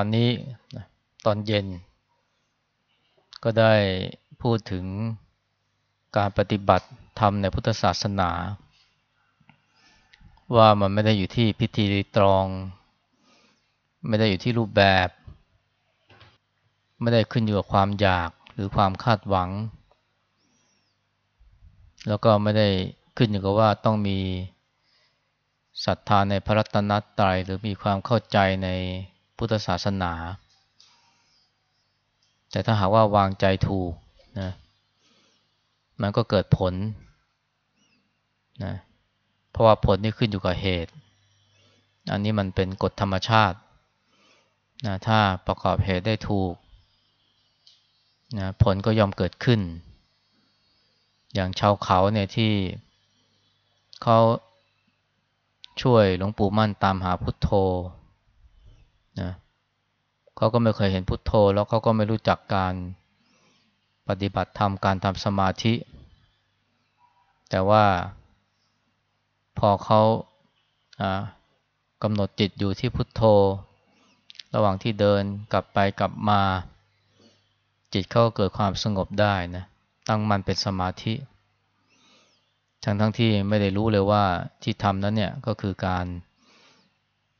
วานนี้ตอนเย็น ก็ได้พูดถึงการปฏิบัติธรรมในพุทธศาสนา ว่ามันไม่ได้อยู่ที่พิธีตรอง ไม่ได้อยู่ที่รูปแบบ ไม่ได้ขึ้นอยู่กับความอยากหรือความคาดหวัง แล้วก็ไม่ได้ขึ้นอยู่กับว่าต้องมีศรัทธาในพระรัตนตรัยหรือมีความเข้าใจใน พุทธศาสนา แต่ถ้าหากว่าวางใจถูกนะมันก็เกิดผลนะเพราะว่าผลนี่ขึ้นอยู่กับเหตุ อันนี้มันเป็นกฎธรรมชาตินะถ้าประกอบเหตุได้ถูกนะผลก็ยอมเกิดขึ้น อย่างชาวเขาเนี่ยที่เขาช่วยหลวงปู่มั่นตามหาพุทโธ เขาก็ไม่เคยเห็นพุทโธ แล้วเขาก็ไม่รู้จักการปฏิบัติธรรมการทำสมาธิ แต่ว่าพอเขากำหนดจิตอยู่ที่พุทโธ ระหว่างที่เดินกลับไปกลับมา จิตเขาก็เกิดความสงบได้นะตั้งมันเป็นสมาธิ ทั้งทั้งที่ไม่ได้รู้เลยว่าที่ทำนั้นเนี่ยก็คือการ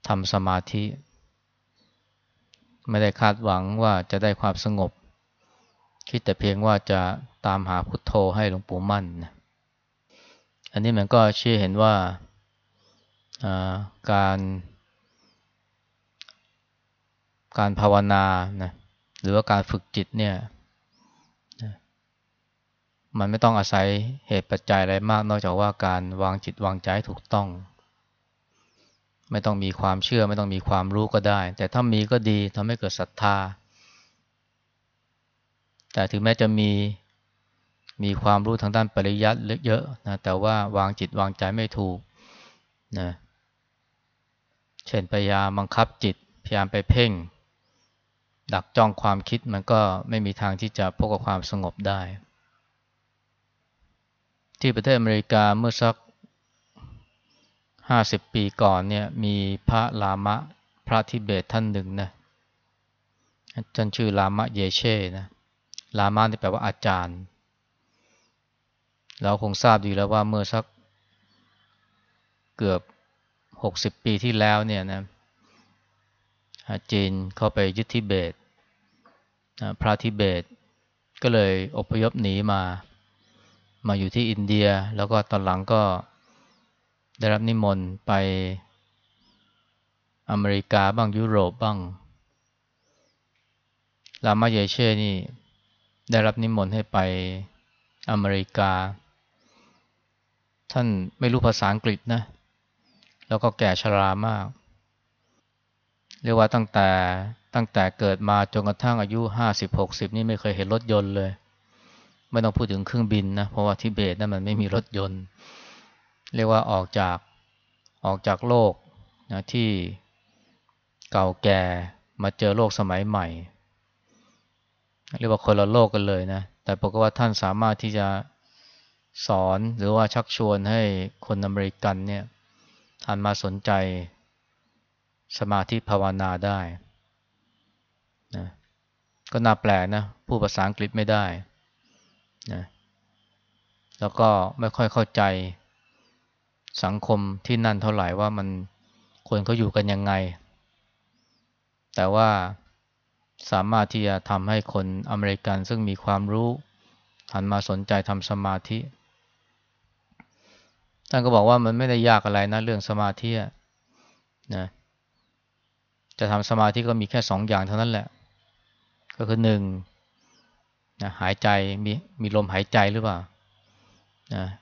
ทำสมาธิ ไม่ได้คาดหวังว่าจะได้ความสงบ คิดแต่เพียงว่าจะตามหาพุทโธให้หลวงปู่มั่นนะอันนี้มันก็ชี้เห็นว่าการการภาวนานะหรือว่าการฝึกจิตเนี่ยมันไม่ต้องอาศัยเหตุปัจจัยอะไรมาก นอกจากว่าการวางจิตวางใจถูกต้อง ไม่ต้องมีความเชื่อ ไม่ต้องมีความรู้ก็ได้ แต่ถ้ามีก็ดีทำให้เกิดศรัทธา แต่ถึงแม้จะมีมีความรู้ทางด้านปริยัติเยอะนะแต่ว่าวางจิตวางใจไม่ถูกนะเช่นพยายามบังคับจิตพยายามไปเพ่ง ดักจ้องความคิดมันก็ไม่มีทางที่จะพบกับความสงบได้ ที่ประเทศอเมริกาเมื่อสัก ห้าสิบปีก่อนเนี่ยมีพระลามะพระทิเบตท่านหนึ่งนะท่านชื่อลามะเยเช่นะลามะนี่แปลว่าอาจารย์ เราคงทราบดีแล้วว่าเมื่อสักเกือบหกสิบปีที่แล้วเนี่ยนะจีนเข้าไปยึดทิเบตพระทิเบต ก็เลยอพยพหนีมา มาอยู่ที่อินเดีย แล้วก็ตอนหลังก็ ได้รับนิมนต์ไปอเมริกาบ้างยุโรปบ้างลามาเยเช่นี่ ได้รับนิมนต์ให้ไปอเมริกา ท่านไม่รู้ภาษาอังกฤษนะ แล้วก็แก่ชรามาก เรียกว่าตั้งแต่ตั้งแต่เกิดมาจนกระทั่งอายุห้าสิบหกสิบนี่ไม่เคยเห็นรถยนต์เลย ไม่ต้องพูดถึงเครื่องบินนะ เพราะว่าทิเบตนั้นมันไม่มีรถยนต์ เรียกว่าออกจากออกจากโลกนะที่เก่าแก่มาเจอโลกสมัยใหม่ เรียกว่าคนละโลกกันเลยนะ แต่ปรากว่าท่านสามารถที่จะสอนหรือว่าชักชวนให้คนอเมริกันเนี่ยหันมาสนใจสมาธิภาวนาได้นะก็น่าแปลกนะผู้ภาษาอังกฤษไม่ได้นะแล้วก็ไม่ค่อยเข้าใจ สังคมที่นั่นเท่าไหร่ว่ามันคนเขาอยู่กันยังไง แต่ว่าสามารถที่จะทำให้คนอเมริกันซึ่งมีความรู้หันมาสนใจทำสมาธิ ท่านก็บอกว่ามันไม่ได้ยากอะไรนะเรื่องสมาธินะจะทำสมาธิก็มีแค่สองอย่างเท่านั้นแหละ ก็คือหนึ่งนะหายใจมีมีลมหายใจหรือเปล่านะนะ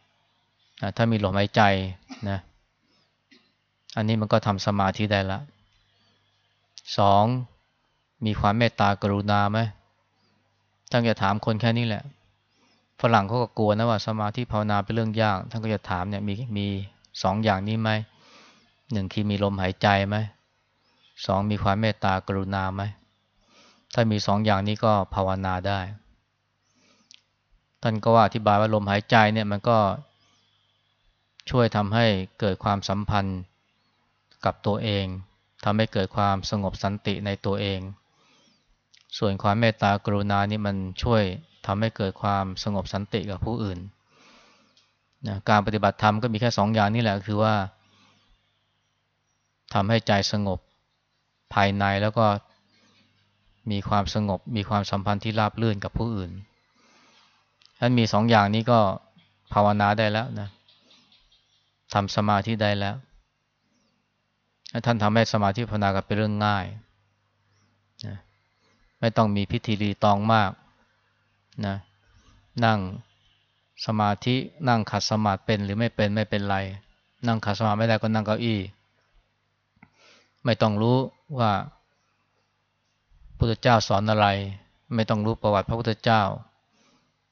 ถ้ามีลมหายใจนะอันนี้มันก็ทำสมาธิได้ละสองมีความเมตตากรุณาไหมท่านจะถามคนแค่นี้แหละ ฝรั่งเขาก็กลัวนะว่าสมาธิภาวนาเป็นเรื่องยาก ท่านก็จะถามเนี่ยมีมีสองอย่างนี้ไหมหนึ่งคือมีลมหายใจไหมสองมีความเมตตากรุณาไหมถ้ามีสองอย่างนี้ก็ภาวนาได้ ท่านก็ว่าอธิบายว่าลมหายใจเนี่ยมันก็ ช่วยทำให้เกิดความสัมพันธ์กับตัวเองทำให้เกิดความสงบสันติในตัวเอง ส่วนความเมตตากรุณานี่มันช่วยทำให้เกิดความสงบสันติกับผู้อื่นนะการปฏิบัติธรรมก็มีแค่สองอย่างนี่แหละคือว่าทำให้ใจสงบภายในแล้วก็มีความสงบ มีความสัมพันธ์ที่ราบรื่นกับผู้อื่นท่านมีสองอย่างนี้ก็ภาวนาได้แล้วนะ ทำสมาธิได้แล้ว ท่านทำให้สมาธิภาวนากับเป็นเรื่องง่ายนะไม่ต้องมีพิธีรีตองมากนะนั่งสมาธินั่งขัดสมาธิเป็นหรือไม่เป็นไม่เป็นไร นั่งขัดสมาธิไม่ได้ก็นั่งเก้าอี้ ไม่ต้องรู้ว่าพุทธเจ้าสอนอะไร ไม่ต้องรู้ประวัติพระพุทธเจ้า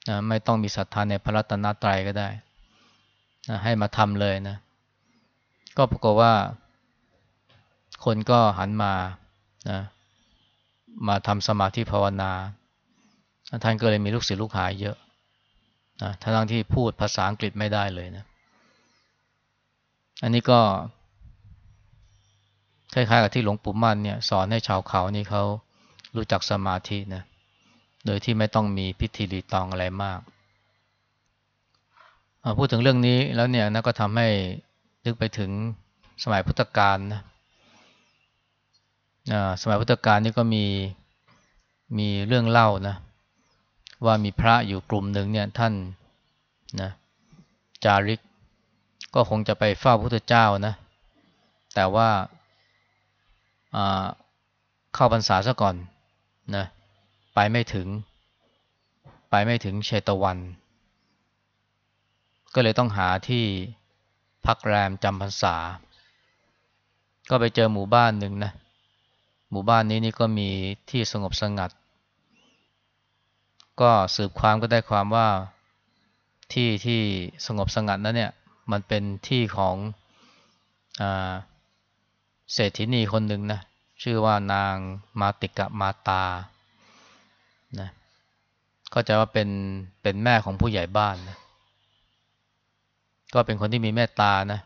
นะไม่ต้องมีศรัทธาในพระรัตนตรัยก็ได้ นะให้มาทำเลยนะ ก็ปรากฏว่า คนก็หันมานะมาทำสมาธิภาวนาท่านก็เลยมีลูกศิษย์ลูกหายเยอะนะทั้งที่พูดภาษาอังกฤษไม่ได้เลยนะ อันนี้ก็คล้ายๆกับที่หลวงปู่มั่นเนี่ยสอนให้ชาวเขานี่เขารู้จักสมาธินะ โดยที่ไม่ต้องมีพิธีรีตองอะไรมาก พูดถึงเรื่องนี้แล้วเนี่ยนะก็ทำให้นึกไปถึงสมัยพุทธกาลนะสมัยพุทธกาลนี่ก็มีมีเรื่องเล่านะว่ามีพระอยู่กลุ่มหนึ่งเนี่ยท่านนะจาริก ก็คงจะไปเฝ้าพระพุทธเจ้านะ แต่ว่าเข้าพรรษาซะก่อนนะไปไม่ถึง ไปไม่ถึงเชตวัน ก็เลยต้องหาที่พักแรมจำพรรษา ก็ไปเจอหมู่บ้านหนึ่งนะ หมู่บ้านนี้นี่ก็มีที่สงบสงัด ก็สืบความก็ได้ความว่าที่ที่สงบสงัดนั้นเนี่ย มันเป็นที่ของอเศรษฐินีคนหนึ่งนะ ชื่อว่านางมาติกะมาตา นะ ก็จะว่าเป็นเป็นแม่ของผู้ใหญ่บ้านนะ ก็เป็นคนที่มีเมตตานะ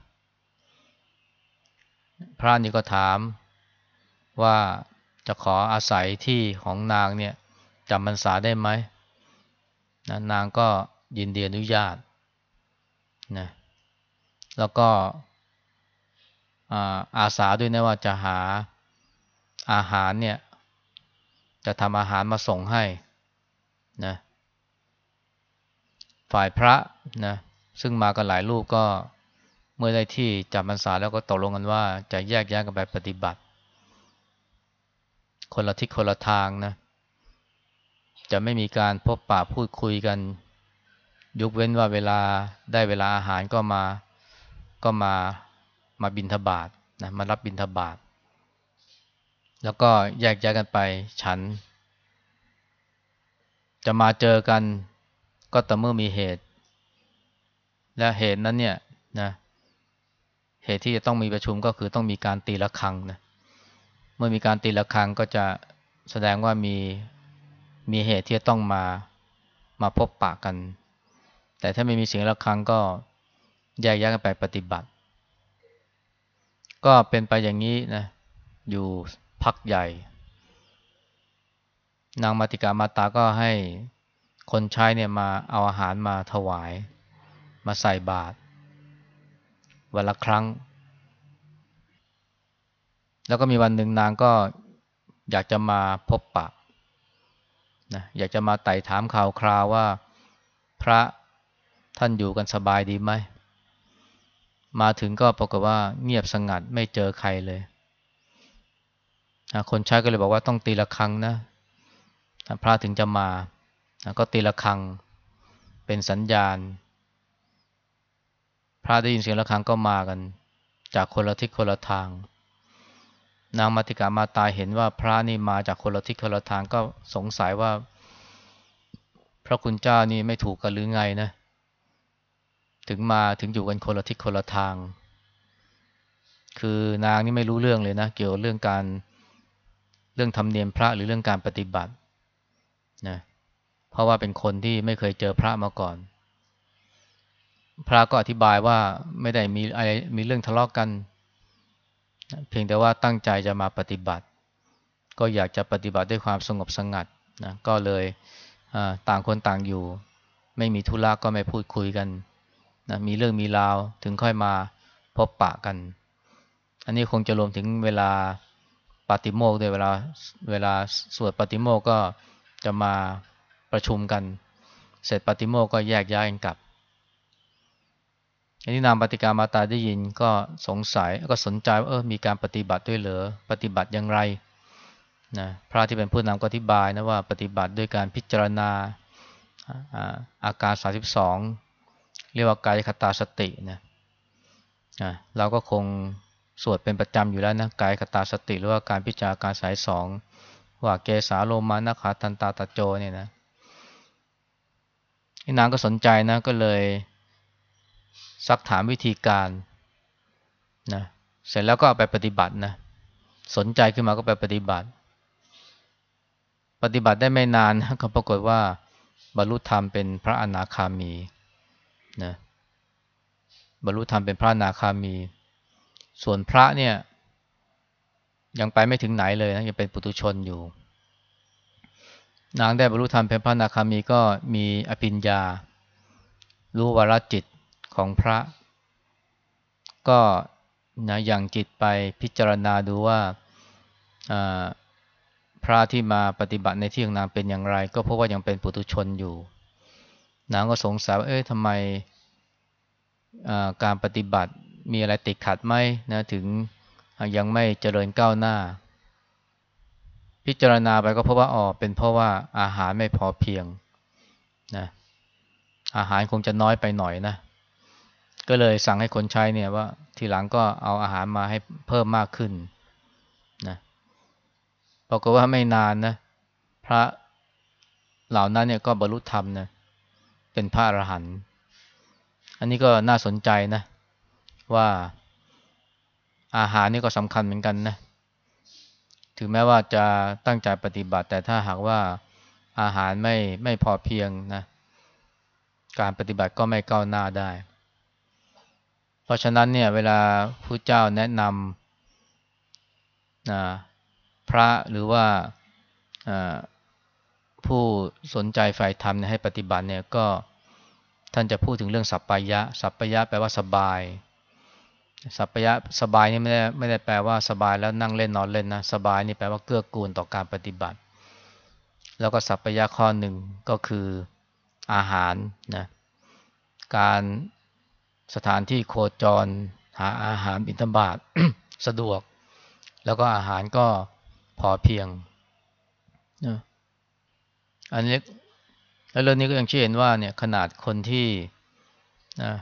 พระนี่ก็ถามว่าจะขออาศัยที่ของนางเนี่ยจำพรรษาได้ไหมนะนางก็ยินดีอนุญาตนะแล้วก็อาสาด้วยนะว่าจะหาอาหารเนี่ย จะทำอาหารมาส่งให้นะฝ่ายพระนะ ซึ่งมากันหลายลูกก็เมื่อได้ที่จำพรรษาแล้วก็ตกลงกันว่าจะแยกย้ายกันไปปฏิบัติ คนละทิศคนละทางนะ จะไม่มีการพบปะพูดคุยกัน ยกเว้นว่าเวลาได้เวลาอาหารก็มาก็มามาบินทบาทนะมารับบินทบาท แล้วก็แยกย้ายกันไปฉัน จะมาเจอกันก็แต่เมื่อมีเหตุ และเหตุนั้นเนี่ยนะเหตุที่จะต้องมีประชุมก็คือต้องมีการตีะระฆังนะเมื่อมีการตีะระฆังก็จะแสดงว่ามีมีเหตุที่จะต้องมามาพบปะกัน แต่ถ้าไม่มีเสียงะระฆังก็แยกย้ายกันไปปฏิบัติ ก็เป็นไปอย่างนี้นะอยู่พักใหญ่ นางมาติกามาตาก็ให้คนใช้เนี่ยมาเอาอาหารมาถวาย มาใส่บาตรวันละครั้ง แล้วก็มีวันหนึ่งนางก็อยากจะมาพบปะนะอยากจะมาไต่ถามข่าวคราวว่า พระท่านอยู่กันสบายดีไหม มาถึงก็ปรากฏว่าเงียบสงัดไม่เจอใครเลยคนใช้ก็เลยบอกว่าต้องตีละครังนะพระถึงจะมา ก็ตีละครังเป็นสัญญาณ พระได้ยินเสียงละครังก็มากัน จากคนละทิศคนละทาง นางมาติกามาตาเห็นว่าพระนี่มาจากคนละทิศคนละทางก็สงสัยว่า พระคุณเจ้านี่ไม่ถูกกันหรือไงนะ ถึงมาถึงอยู่กันคนละทิศคนละทาง คือนางนี่ไม่รู้เรื่องเลยนะ เกี่ยวเรื่องการเรื่องธรรมเนียมพระหรือเรื่องการปฏิบัตินะเพราะว่าเป็นคนที่ไม่เคยเจอพระมาก่อน พระก็อธิบายว่าไม่ได้มีอะไรมีเรื่องทะเลาะกกัน เพียงแต่ว่าตั้งใจจะมาปฏิบัติ ก็อยากจะปฏิบัติด้วยความสงบสงัดนะก็เลยต่างคนต่างอยู่ ไม่มีธุระก็ไม่พูดคุยกันนะมีเรื่องมีราวถึงค่อยมาพบปะกัน อันนี้คงจะรวมถึงเวลาปฏิโมกด้วยเวลาเวลาสวดปฏิโมกก็จะมาประชุมกัน เสร็จปฏิโมกก็แยกย้ายกันกลับ อันนี้นามปฏิกามาตาได้ยินก็สงสัยก็สนใจว่าเออมีการปฏิบัติด้วยเหรอปฏิบัติอย่างไรนะพระที่เป็นผู้นำก็อธิบายนะว่าปฏิบัติด้วยการพิจารณาอาการ 32 เรียกว่ากายคตาสตินะนะเราก็คงสวดเป็นประจำอยู่แล้วนะกายคตาสติ หรือว่าการพิจารณาการสายสองว่าเกสาโลมานะขาทันตาตะโจเนี่ยนะนางก็สนใจนะก็เลย ซักถามวิธีการนะเสร็จแล้วก็เอาไปปฏิบัตินะสนใจขึ้นมาก็ไปปฏิบัติ ปฏิบัติได้ไม่นานก็ปรากฏว่า บรรลุธรรมเป็นพระอนาคามีนะบรรลุธรรมเป็นพระอนาคามี ส่วนพระเนี่ย ยังไปไม่ถึงไหนเลยนะยังเป็นปุถุชนอยู่ นางได้บรรลุธรรมเป็นพระอนาคามีก็มีอภิญญารู้วรจิต ของพระ ก็นะอย่างจิตไปพิจารณาดูว่าพระที่มาปฏิบัติในที่ของนางเป็นอย่างไร ก็เพราะว่ายังเป็นปุถุชนอยู่ นางก็สงสัยว่าเอ๊ะทำไมการปฏิบัติมีอะไรติดขัดไหมนะถึงยังไม่เจริญก้าวหน้า พิจารณาไปก็เพราะว่าอ๋อเป็นเพราะว่าอาหารไม่พอเพียงนะอาหารคงจะน้อยไปหน่อยนะ ก็เลยสั่งให้คนใช้เนี่ยว่าทีหลังก็เอาอาหารมาให้เพิ่มมากขึ้นนะบอกว่าไม่นานนะพระเหล่านั้นเนี่ยก็บรรลุธรรมนะเป็นพระอรหันต์อันนี้ก็น่าสนใจนะ ว่าอาหารนี่ก็สำคัญเหมือนกันนะ ถึงแม้ว่าจะตั้งใจปฏิบัติ แต่ถ้าหากว่าอาหารไม่ไม่พอเพียงนะ การปฏิบัติก็ไม่ก้าวหน้าได้ ราะฉะนั้นเนี่ยเวลาพระเจ้าแนะนำนะพระหรือว่าผู้สนใจฝ่ายธรรมให้ปฏิบัติเนี่ยก็ท่านจะพูดถึงเรื่องสัพพยะ สัพพยะแปลว่าสบาย สัพพยะสบายนี่ไม่ได้ไม่ได้แปลว่าสบายแล้วนั่งเล่นนอนเล่นนะ สบายนี่แปลว่าเกื้อกูลต่อการปฏิบัติ แล้วก็สัพพยะข้อหนึ่งก็คืออาหารนะ การ สถานที่โคจร หาอาหารบิณฑบาตสะดวก แล้วก็อาหารก็พอเพียงนะอันนี้แล้วเรื่องนี้ก็ยังชื่อเห็นว่าเนี่ยขนาดคนที่นะ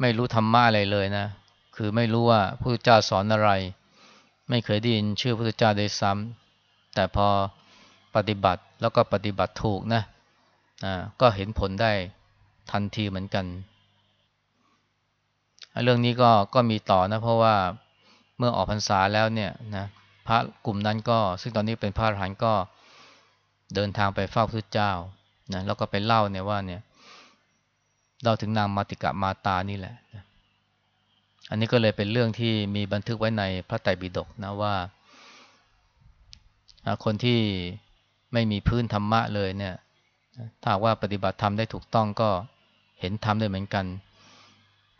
ไม่รู้ธรรมะอะไรเลยนะ คือไม่รู้ว่าพระพุทธเจ้าสอนอะไร ไม่เคยได้ยินชื่อพระพุทธเจ้าได้ซ้ำแต่พอปฏิบัติแล้วก็ปฏิบัติถูกนะอ่าก็เห็นผลได้ทันทีเหมือนกัน เรื่องนี้ก็ก็มีต่อนะเพราะว่าเมื่อออกพรรษาแล้วเนี่ยนะพระกลุ่มนั้นก็ซึ่งตอนนี้เป็นพระอรหันต์ก็เดินทางไปเฝ้าพระเจ้านะแล้วก็ไปเล่าเนี่ยว่าเนี่ยเล่าถึงนางมาติกะมาตานี่แหละนะอันนี้ก็เลยเป็นเรื่องที่มีบันทึกไว้ในพระไตรปิฎกนะว่าคนที่ไม่มีพื้นธรรมะเลยเนี่ยถ้าว่าปฏิบัติธรรมได้ถูกต้องก็เห็นธรรมได้เหมือนกัน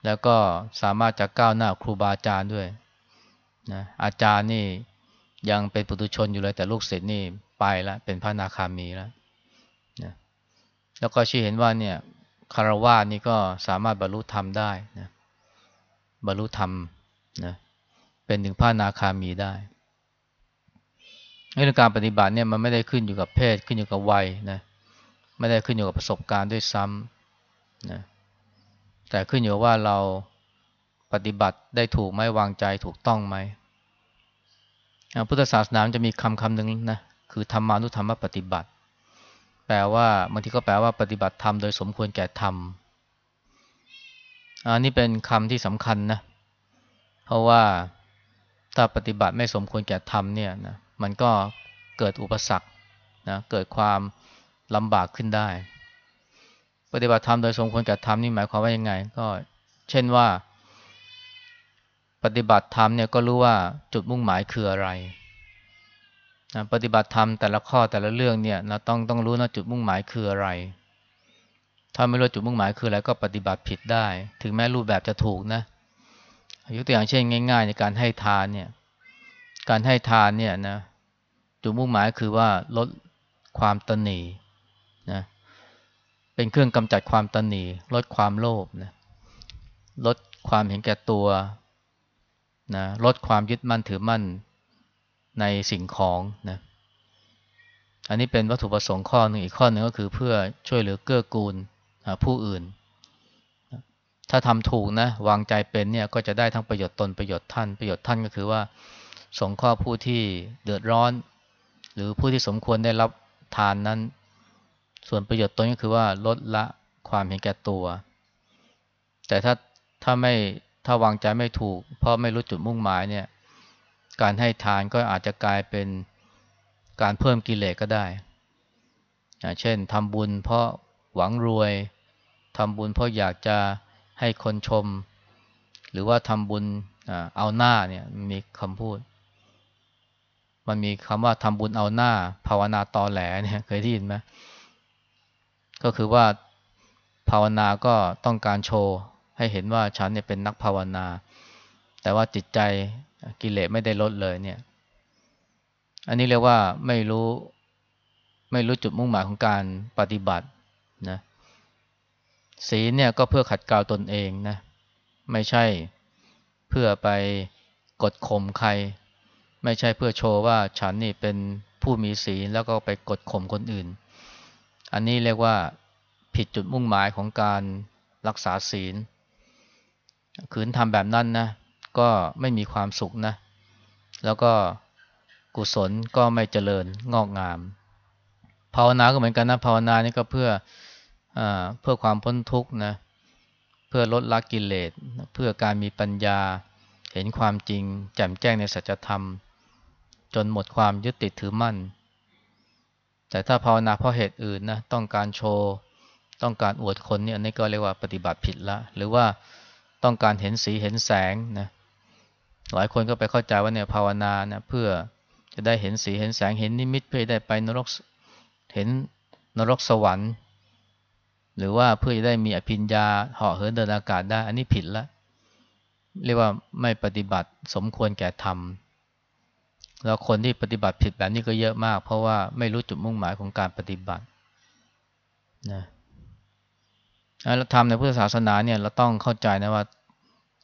แล้วก็สามารถจะก้าวหน้าครูบาอาจารย์ด้วยนะอาจารย์นี่ยังเป็นปุถุชนอยู่เลย แต่ลูกศิษย์นี่ไปแล้วเป็นพระนาคามีแล้วนะแล้วก็ชี้เห็นว่าเนี่ยคารวะนี่ก็สามารถบรรลุธรรมได้นะบรรลุธรรมนะเป็นถึงพระนาคามีได้ในการปฏิบัติเนี่ยมันไม่ได้ขึ้นอยู่กับเพศขึ้นอยู่กับวัยนะไม่ได้ขึ้นอยู่กับประสบการณ์ด้วยซ้ำนะ แต่ขึ้นอยู่ว่าเราปฏิบัติได้ถูกไหมวางใจถูกต้องไหมพุทธศาสนาจะมีคำคำหนึ่งนะคือธรรมานุธรรมปฏิบัติ แปลว่าบางทีก็แปลว่าปฏิบัติธรรมโดยสมควรแก่ธรรมอันนี้เป็นคำที่สำคัญนะเพราะว่าถ้าปฏิบัติไม่สมควรแก่ธรรมเนี่ยนะมันก็เกิดอุปสรรคนะเกิดความลำบากขึ้นได้ ปฏิบัติธรรมโดยสมควรแก่ธรรมนี่หมายความว่ายังไง ก็เช่นว่า ปฏิบัติธรรมเนี่ยก็รู้ว่าจุดมุ่งหมายคืออะไรนะปฏิบัติธรรมแต่ละข้อแต่ละเรื่องเนี่ยเราต้องต้องรู้นะจุดมุ่งหมายคืออะไร ถ้าไม่รู้จุดมุ่งหมายคืออะไรก็ปฏิบัติผิดได้ ถึงแม้รูปแบบจะถูกนะยกตัวอย่างเช่นง่าย ๆ ในการให้ทานเนี่ยการให้ทานเนี่ยนะจุดมุ่งหมายคือว่าลดความตนีนะ เป็นเครื่องกำจัดความตนีลดความโลภนะลดความเห็นแก่ตัวนะลดความยึดมั่นถือมั่นในสิ่งของนะอันนี้เป็นวัตถุประสงค์ข้อหนึ่งอีกข้อหนึ่งก็คือเพื่อช่วยเหลือเกื้อกูลผู้อื่น ถ้าทำถูกนะวางใจเป็นเนี่ยก็จะได้ทั้งประโยชน์ตนประโยชน์ท่านประโยชน์ท่านก็คือว่า สงเคราะห์ผู้ที่เดือดร้อน หรือผู้ที่สมควรได้รับทานนั้น ส่วนประโยชน์ตนก็คือว่าลดละความเห็นแก่ตัว แต่ถ้าถ้าไม่ถ้าวางใจไม่ถูก เพราะไม่รู้จุดมุ่งหมายเนี่ย การให้ทานก็อาจจะกลายเป็นการเพิ่มกิเลสก็ได้ เช่นทำบุญเพราะหวังรวยทำบุญเพราะอยากจะให้คนชม หรือว่าทำบุญเอาหน้าเนี่ยมีคำพูด มันมีคำว่าทำบุญเอาหน้า ภาวนาตอแหลเนี่ยเคยได้ยินไหม ก็คือว่าภาวนาก็ต้องการโชว์ ให้เห็นว่าฉันเนี่ยเป็นนักภาวนา แต่ว่าจิตใจกิเลสไม่ได้ลดเลยเนี่ย อันนี้เรียกว่าไม่รู้ไม่รู้จุดมุ่งหมายของการปฏิบัตินะศีลเนี่ยก็เพื่อขัดเกลาตนเองนะไม่ใช่เพื่อไปกดข่มใคร ไม่ใช่เพื่อโชว์ว่าฉันนี่เป็นผู้มีศีลแล้วก็ไปกดข่มคนอื่น อันนี้เรียกว่าผิดจุดมุ่งหมายของการรักษาศีล ขืนทำแบบนั้นนะก็ไม่มีความสุขนะ แล้วก็กุศลก็ไม่เจริญงอกงาม ภาวนาก็เหมือนกันนะภาวนานี่ก็เพื่ออเพื่อความพ้นทุกข์นะเพื่อลดละกิเลสเพื่อการมีปัญญาเห็นความจริงแจ่มแจ้งในสัจธรรม จนหมดความยึดติดถือมั่น แต่ถ้าภาวนาเพราะเหตุอื่นนะต้องการโชว์ ต้องการอวดคนเนี่ยนี่ก็เรียกว่าปฏิบัติผิดละ หรือว่าต้องการเห็นสีเห็นแสงนะหลายคนก็ไปเข้าใจว่าเนี่ยภาวนานะเพื่อจะได้เห็นสีเห็นแสงเห็นนิมิตเพื่อได้ไปนรกเห็นนรกสวรรค์ หรือว่าเพื่อจะได้มีอภิญญาเหาะเหินเดินอากาศได้ อันนี้ผิดละเรียกว่าไม่ปฏิบัติสมควรแก่ธรรม แล้วคนที่ปฏิบัติผิดแบบนี้ก็เยอะมาก เพราะว่าไม่รู้จุดมุ่งหมายของการปฏิบัตินะเราทำในพุทธศาสนาเนี่ยเราต้องเข้าใจนะว่า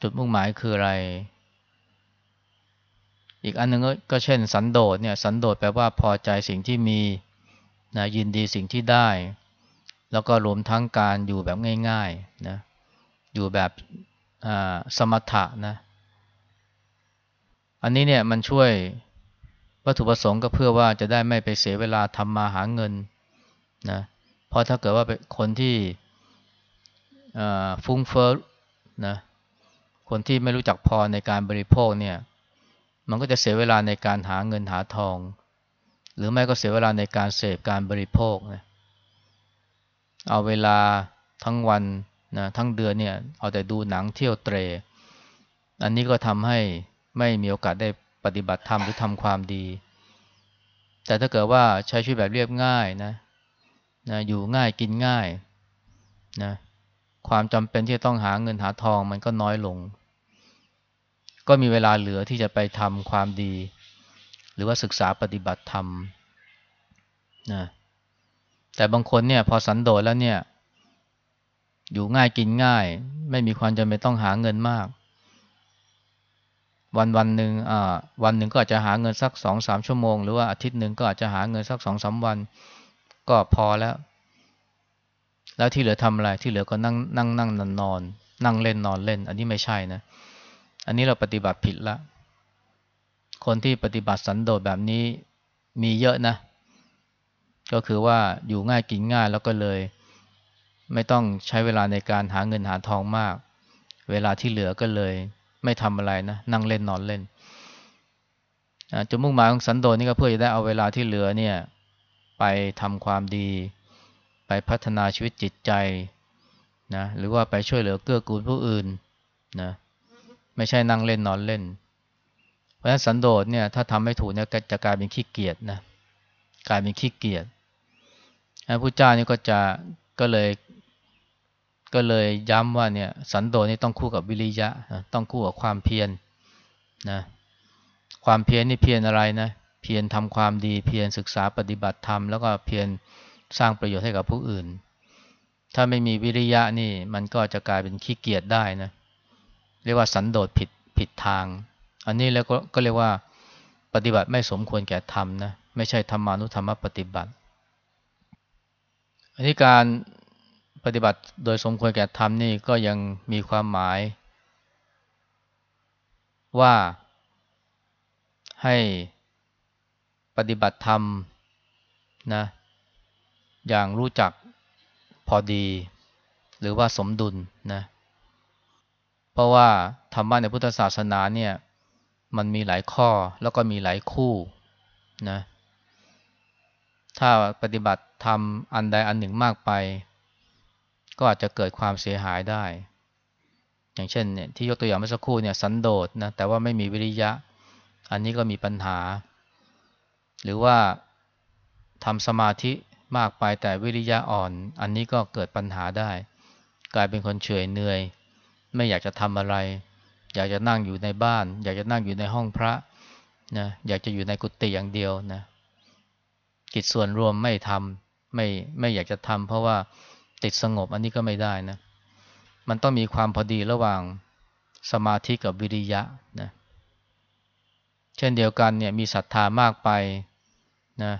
จุดมุ่งหมายคืออะไร อีกอันนึงก็เช่น สันโดษเนี่ย สันโดษแปลว่าพอใจสิ่งที่มีนะยินดีสิ่งที่ได้ แล้วก็รวมทั้งการอยู่แบบง่ายๆนะอยู่แบบสมถะนะ อันนี้เนี่ยมันช่วย วัตถุประสงค์ก็เพื่อว่าจะได้ไม่ไปเสียเวลาทำมาหาเงินนะเพราะถ้าเกิดว่าเป็นคนที่ฟุ้งเฟ้อนะคนที่ไม่รู้จักพอในการบริโภคเนี่ย มันก็จะเสียเวลาในการหาเงินหาทอง หรือไม่ก็เสียเวลาในการเสพการบริโภคนะเอาเวลาทั้งวันนะทั้งเดือนเนี่ย เอาแต่ดูหนังเที่ยวเตร อันนี้ก็ทำให้ไม่มีโอกาสได้ ปฏิบัติธรรมหรือทำความดี แต่ถ้าเกิดว่าใช้ชีวิตแบบเรียบง่ายนะนะอยู่ง่ายกินง่ายนะความจำเป็นที่จะต้องหาเงินหาทองมันก็น้อยลง ก็มีเวลาเหลือที่จะไปทำความดี หรือว่าศึกษาปฏิบัติธรรมนะแต่บางคนเนี่ยพอสันโดษแล้วเนี่ย อยู่ง่ายกินง่าย ไม่มีความจำเป็นต้องหาเงินมาก วันวันหนึ่งอ่าวันหนึ่งก็อาจจะหาเงินสักสองสามชั่วโมง หรือว่าอาทิตย์หนึ่งก็อาจจะหาเงินสักสองสาวัน ก็พอแล้ว แล้วที่เหลือทำอะไรที่เหลือก็นั่งนั่งนั่งนอนนอน นั่งเล่นนอนเล่น อันนี้ไม่ใช่นะ อันนี้เราปฏิบัติผิดละ คนที่ปฏิบัติสันโดษแบบนี้มีเยอะนะ ก็คือว่าอยู่ง่ายกินง่ายแล้วก็เลย ไม่ต้องใช้เวลาในการหาเงินหาทองมาก เวลาที่เหลือก็เลย ไม่ทำอะไรนะนั่งเล่นนอนเล่นจุดมุ่งหมายของสันโดษนี่ก็เพื่อจะได้เอาเวลาที่เหลือเนี่ยไปทำความดี ไปพัฒนาชีวิตจิตใจนะหรือว่าไปช่วยเหลือเกื้อกูลผู้อื่นนะไม่ใช่นั่งเล่นนอนเล่น เพราะฉะนั้นสันโดษเนี่ยถ้าทำไม่ถูกเนี่ยจะกลายเป็นขี้เกียจนะกลายเป็นขี้เกียจพระพุทธเจ้านี่ก็จะก็เลย ก็เลยย้ำว่าเนี่ยสันโดษนี่ต้องคู่กับวิริยะต้องคู่กับความเพียรนะความเพียรนี่เพียรอะไรนะเพียรทำความดีเพียรศึกษาปฏิบัติธรรมแล้วก็เพียรสร้างประโยชน์ให้กับผู้อื่น ถ้าไม่มีวิริยะนี่มันก็จะกลายเป็นขี้เกียจได้นะเรียกว่าสันโดษผิดผิดทาง อันนี้แล้วก็ก็เรียกว่าปฏิบัติไม่สมควรแก่ธรรมนะไม่ใช่ธรรมานุธรรมปฏิบัติ อันนี้การ ปฏิบัติโดยสมควรแก่ธรรมนี่ก็ยังมีความหมาย ว่าให้ปฏิบัติธรรมนะอย่างรู้จักพอดี หรือว่าสมดุลนะเพราะว่าธรรมะในพุทธศาสนาเนี่ยมันมีหลายข้อแล้วก็มีหลายคู่นะถ้าปฏิบัติธรรมอันใดอันหนึ่งมากไป ก็อาจจะเกิดความเสียหายได้ อย่างเช่นเนี่ยที่ยกตัวอย่างเมื่อสักครู่เนี่ยสันโดษนะแต่ว่าไม่มีวิริยะ อันนี้ก็มีปัญหา หรือว่าทำสมาธิมากไปแต่วิริยะอ่อน อันนี้ก็เกิดปัญหาได้ กลายเป็นคนเฉยเหนื่อย ไม่อยากจะทำอะไร อยากจะนั่งอยู่ในบ้าน อยากจะนั่งอยู่ในห้องพระนะอยากจะอยู่ในกุฏิอย่างเดียวนะกิจส่วนรวมไม่ทำไม่ไม่อยากจะทำเพราะว่า ติดสงบอันนี้ก็ไม่ได้นะ มันต้องมีความพอดีระหว่างสมาธิกับวิริยะนะ เช่นเดียวกันเนี่ยมีศรัทธามากไปนะ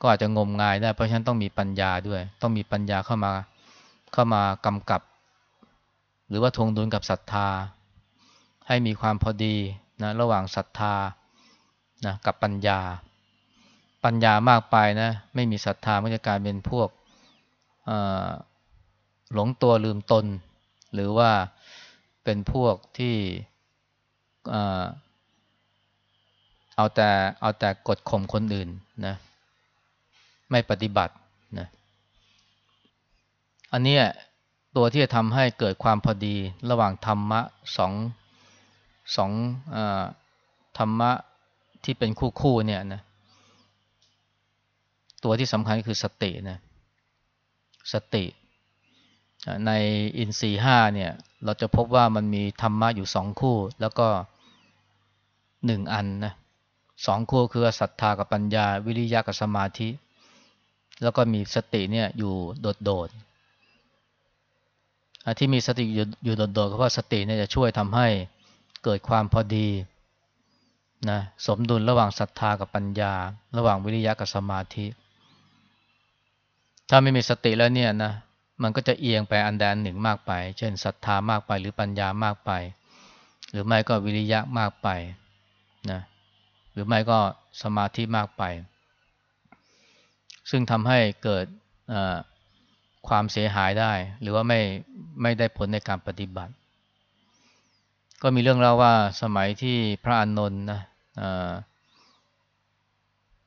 ก็อาจจะงมงายได้ เพราะฉะนั้นต้องมีปัญญาด้วย ต้องมีปัญญาเข้ามาเข้ามากำกับ หรือว่าทวงดุลกับศรัทธา ให้มีความพอดีนะระหว่างศรัทธานะกับปัญญา ปัญญามากไปนะไม่มีศรัทธามันจะกลายเป็นพวก หลงตัวลืมตน หรือว่าเป็นพวกที่เอาแต่เอาแต่กดข่มคนอื่นนะไม่ปฏิบัตินะอันนี้ตัวที่จะทำให้เกิดความพอดีระหว่างธรรมะสองสองอธรรมะที่เป็นคู่คู่เนี่ยนะตัวที่สำคัญคือสตินะสติ ในอินทรีห้าเนี่ยเราจะพบว่ามันมีธรรมะอยู่สองคู่ แล้วก็หนึ่งอันนะสองคู่คือศรัทธากับปัญญา วิริยะกับสมาธิ แล้วก็มีสติเนี่ยอยู่โดดๆที่มีสติอยู่โดดๆเพราะสติเนี่ยจะช่วยทำให้เกิดความพอดีนะสมดุลระหว่างศรัทธากับปัญญา ระหว่างวิริยะกับสมาธิ ถ้าไม่มีสติแล้วเนี่ยนะ มันก็จะเอียงไปอันใดอันหนึ่งมากไป เช่นศรัทธามากไปหรือปัญญามากไป หรือไม่ก็วิริยะมากไปนะหรือไม่ก็สมาธิมากไป ซึ่งทำให้เกิดความเสียหายได้ หรือว่าไม่ไม่ได้ผลในการปฏิบัติ ก็มีเรื่องเล่าว่าสมัยที่พระอานนท์นะ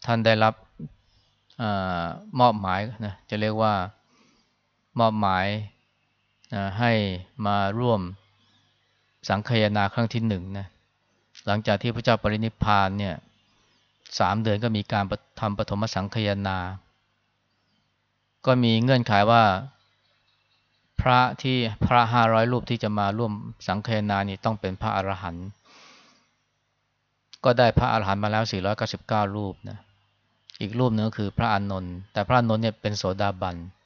ท่านได้รับอมอบหมายนะจะเรียกว่า มอบหมายให้มาร่วมสังคยนาครั้งที่หนึ่งนะหลังจากที่พระเจ้าปรินิพพานเนี่ยสามเดือนก็มีการทำปฐมสังคยนา ก็มีเงื่อนไขว่า พระที่พระห้าร้อยรูปที่จะมาร่วมสังคยนานี่ต้องเป็นพระอรหันต์ก็ได้พระอรหันต์มาแล้ว 499 รูปนะอีกรูปนึงก็คือพระอานนท์แต่พระอานนท์เนี่ยเป็นโสดาบันเ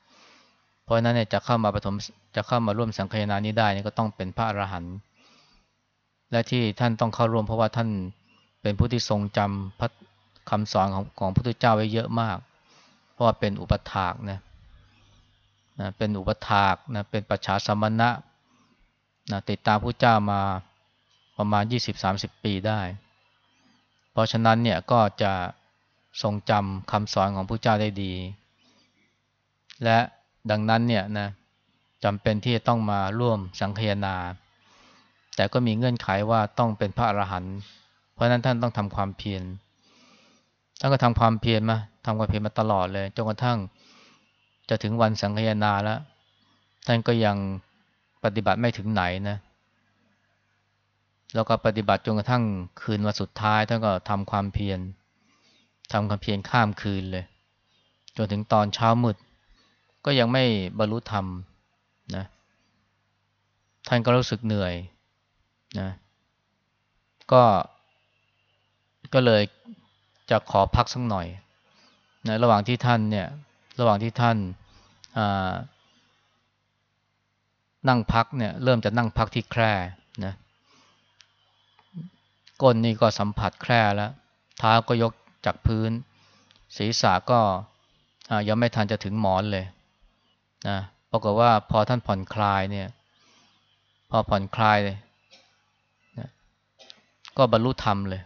พราะนั้นเนี่ยจะเข้ามาปฐมจะเข้ามาร่วมสังคยนานี้ได้นี่ก็ต้องเป็นพระอรหันต์และที่ท่านต้องเข้าร่วมเพราะว่าท่านเป็นผู้ที่ทรงจำพระคำสอนของของพระพุทธเจ้าไว้เยอะมาก เพราะว่าเป็นอุปถากนะนะเป็นอุปถากนะเป็นปัจฉาสมณะนะติดตามพระเจ้ามาประมาณ 20-30 ปีได้ เพราะฉะนั้นเนี่ยก็จะทรงจำคำสอนของพระเจ้าได้ดี และ ดังนั้นเนี่ยนะจำเป็นที่จะต้องมาร่วมสังคยนา แต่ก็มีเงื่อนไขว่าต้องเป็นพระอรหันต์เพราะนั้นท่านต้องทำความเพียรท่านก็ทำความเพียรมาทำความเพียรมาตลอดเลยจนกระทั่งจะถึงวันสังคยนาแล้ว ท่านก็ยังปฏิบัติไม่ถึงไหนนะแล้วก็ปฏิบัติจนกระทั่งคืนวันสุดท้ายท่านก็ทำความเพียรทำความเพียรข้ามคืนเลย จนถึงตอนเช้ามืด ก็ยังไม่บรรลุธรรมนะท่านก็รู้สึกเหนื่อยนะก็ก็เลยจะขอพักสักหน่อยนะระหว่างที่ท่านเนี่ยระหว่างที่ท่านนั่งพักเนี่ยเริ่มจะนั่งพักที่แคร่นะก้นนี่ก็สัมผัสแคร่แล้วเท้าก็ยกจากพื้น ศีรษะก็ยังไม่ทันจะถึงหมอนเลย นะปรากฏว่าพอท่านผ่อนคลายเนี่ย พอผ่อนคลายเลยนะก็บรรลุธรรมเลย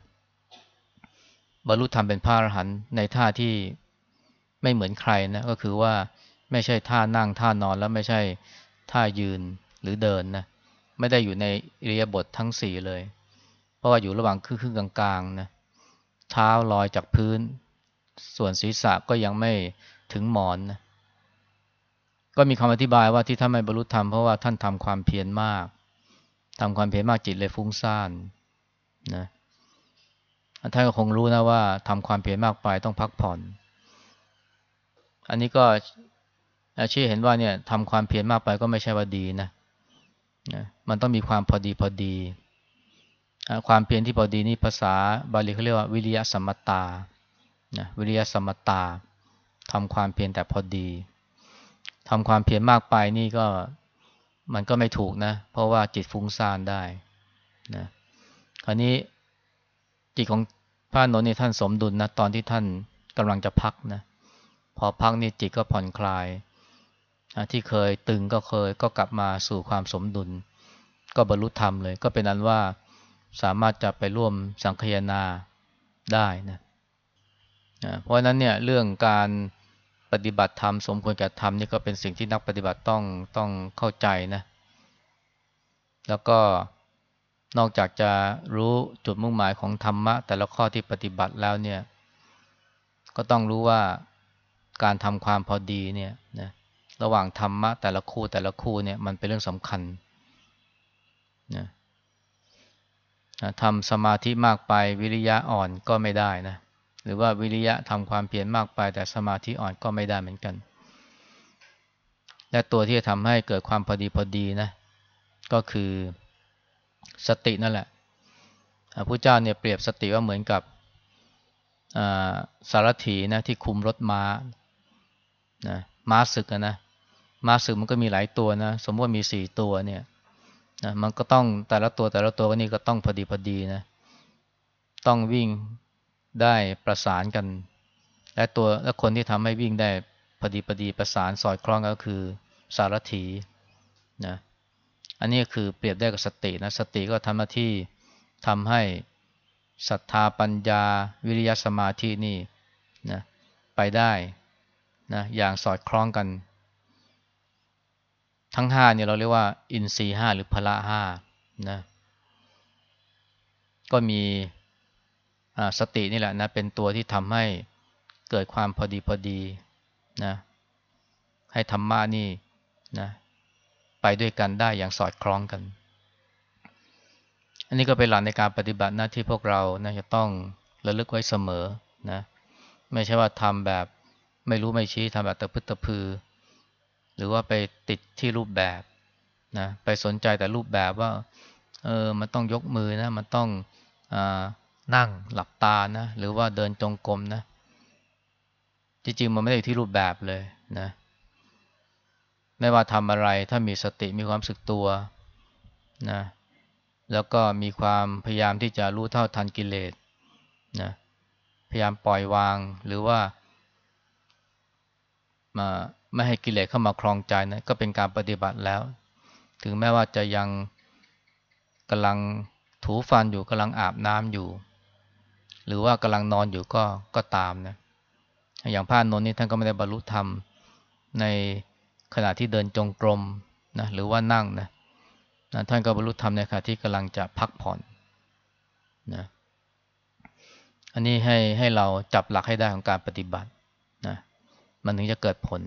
บรรลุธรรมเป็นพระอรหันต์ในท่าที่ไม่เหมือนใครนะก็คือว่าไม่ใช่ท่านั่งท่านอนแล้วไม่ใช่ท่ายืนหรือเดินนะไม่ได้อยู่ในอิริยาบถททั้งสี่เลย เพราะว่าอยู่ระหว่างครึ่งกลางๆนะเท้าลอยจากพื้น ส่วนศีรษะก็ยังไม่ถึงหมอนนะ ก็มีคำอธิบายว่าที่ท่านไม่บรรลุธรรมเพราะว่าท่านทำความเพียรมากทำความเพียรมากจิตเลยฟุ้งซ่านนะท่านก็คงรู้นะว่าทำความเพียรมากไปต้องพักผ่อน อันนี้ก็ชี้เห็นว่าเนี่ยทำความเพียรมากไปก็ไม่ใช่ว่าดีนะนะมันต้องมีความพอดีพอดี ความเพียรที่พอดีนี่ภาษาบาลีเขาเรียกว่าวิริยะสมตานะวิริยะสมตาทำความเพียรแต่พอดี ทำความเพียรมากไปนี่ก็มันก็ไม่ถูกนะ เพราะว่าจิตฟุ้งซ่านได้นะคราวนี้จิตของพระนนท์นี่ท่านสมดุลนะตอนที่ท่านกำลังจะพักนะพอพักนี่จิตก็ผ่อนคลายที่เคยตึงก็เคยก็กลับมาสู่ความสมดุล ก็บรรลุธรรมเลย ก็เป็นนั้นว่าสามารถจะไปร่วมสังคยนาได้นะเพราะนั้นเนี่ยเรื่องการ ปฏิบัติธรรมสมควรแก่ธรรมนี่ก็เป็นสิ่งที่นักปฏิบัติต้องต้องเข้าใจนะ แล้วก็นอกจากจะรู้จุดมุ่งหมายของธรรมะ แต่ละข้อที่ปฏิบัติแล้วเนี่ย ก็ต้องรู้ว่าการทำความพอดีเนี่ยนะระหว่างธรรมะแต่ละคู่แต่ละคู่เนี่ยมันเป็นเรื่องสำคัญนะทำสมาธิมากไปวิริยะอ่อนก็ไม่ได้นะห รือว่าวิริยะทำความเพียรมากไปแต่สมาธิอ่อนก็ไม่ได้เหมือนกัน และตัวที่จะทำให้เกิดความพอดีพอดีนะ ก็คือสตินั่นแหละพระพุทธเจ้าเนี่ยเปรียบสติว่าเหมือนกับสารถีนะที่คุมรถม้านะม้าศึกนะม้าศึกมันก็มีหลายตัวนะ สมมติว่ามีสี่ตัวเนี่ยนะมันก็ต้องแต่ละตัวแต่ละตัวก็นี่ก็ต้องพอดีพอดีนะ ต้องวิ่ง ได้ประสานกัน และตัวและคนที่ทำให้วิ่งได้พอดีพอดีประสานสอดคล้องก็คือสารถีนะอันนี้คือเปรียบได้กับสตินะสติก็ทำหน้าที่ทำให้ศรัทธาปัญญาวิริยะสมาธินี่นะไปได้นะอย่างสอดคล้องกัน ทั้งห้าเนี่ยเราเรียกว่า อินทรีห้าหรือพละห้านะก็มี สตินี่แหละนะเป็นตัวที่ทำให้เกิดความพอดีพอดีนะให้ธรรมะนี่นะไปด้วยกันได้อย่างสอดคล้องกัน อันนี้ก็เป็นหลักในการปฏิบัติหน้าที่พวกเรานะจะต้องระลึกไว้เสมอนะไม่ใช่ว่าทำแบบไม่รู้ไม่ชี้ทำแบบตะพึตะพือ หรือว่าไปติดที่รูปแบบนะไปสนใจแต่รูปแบบว่าเออมันต้องยกมือนะมันต้องอ่า นั่งหลับตานะ หรือว่าเดินจงกรมนะ จริงๆ มันไม่ได้ที่รูปแบบเลยนะ ไม่ว่าทำอะไรถ้ามีสติมีความสึกตัวนะ แล้วก็มีความพยายามที่จะรู้เท่าทันกิเลสนะพยายามปล่อยวางหรือว่ามาไม่ให้กิเลสเข้ามาคลองใจนะก็เป็นการปฏิบัติแล้ว ถึงแม้ว่าจะยังกำลังถูฟันอยู่กำลังอาบน้ำอยู่ หรือว่ากำลังนอนอยู่ก็ก็ตามนะอย่างพระนนท์นี่ท่านก็ไม่ได้บรรลุธรรมในขณะที่เดินจงกรมนะหรือว่านั่งนะนะท่านก็บรรลุธรรมในขณะที่กำลังจะพักผ่อนนะอันนี้ให้ให้เราจับหลักให้ได้ของการปฏิบัตินะมันถึงจะเกิดผล